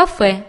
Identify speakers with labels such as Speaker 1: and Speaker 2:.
Speaker 1: café.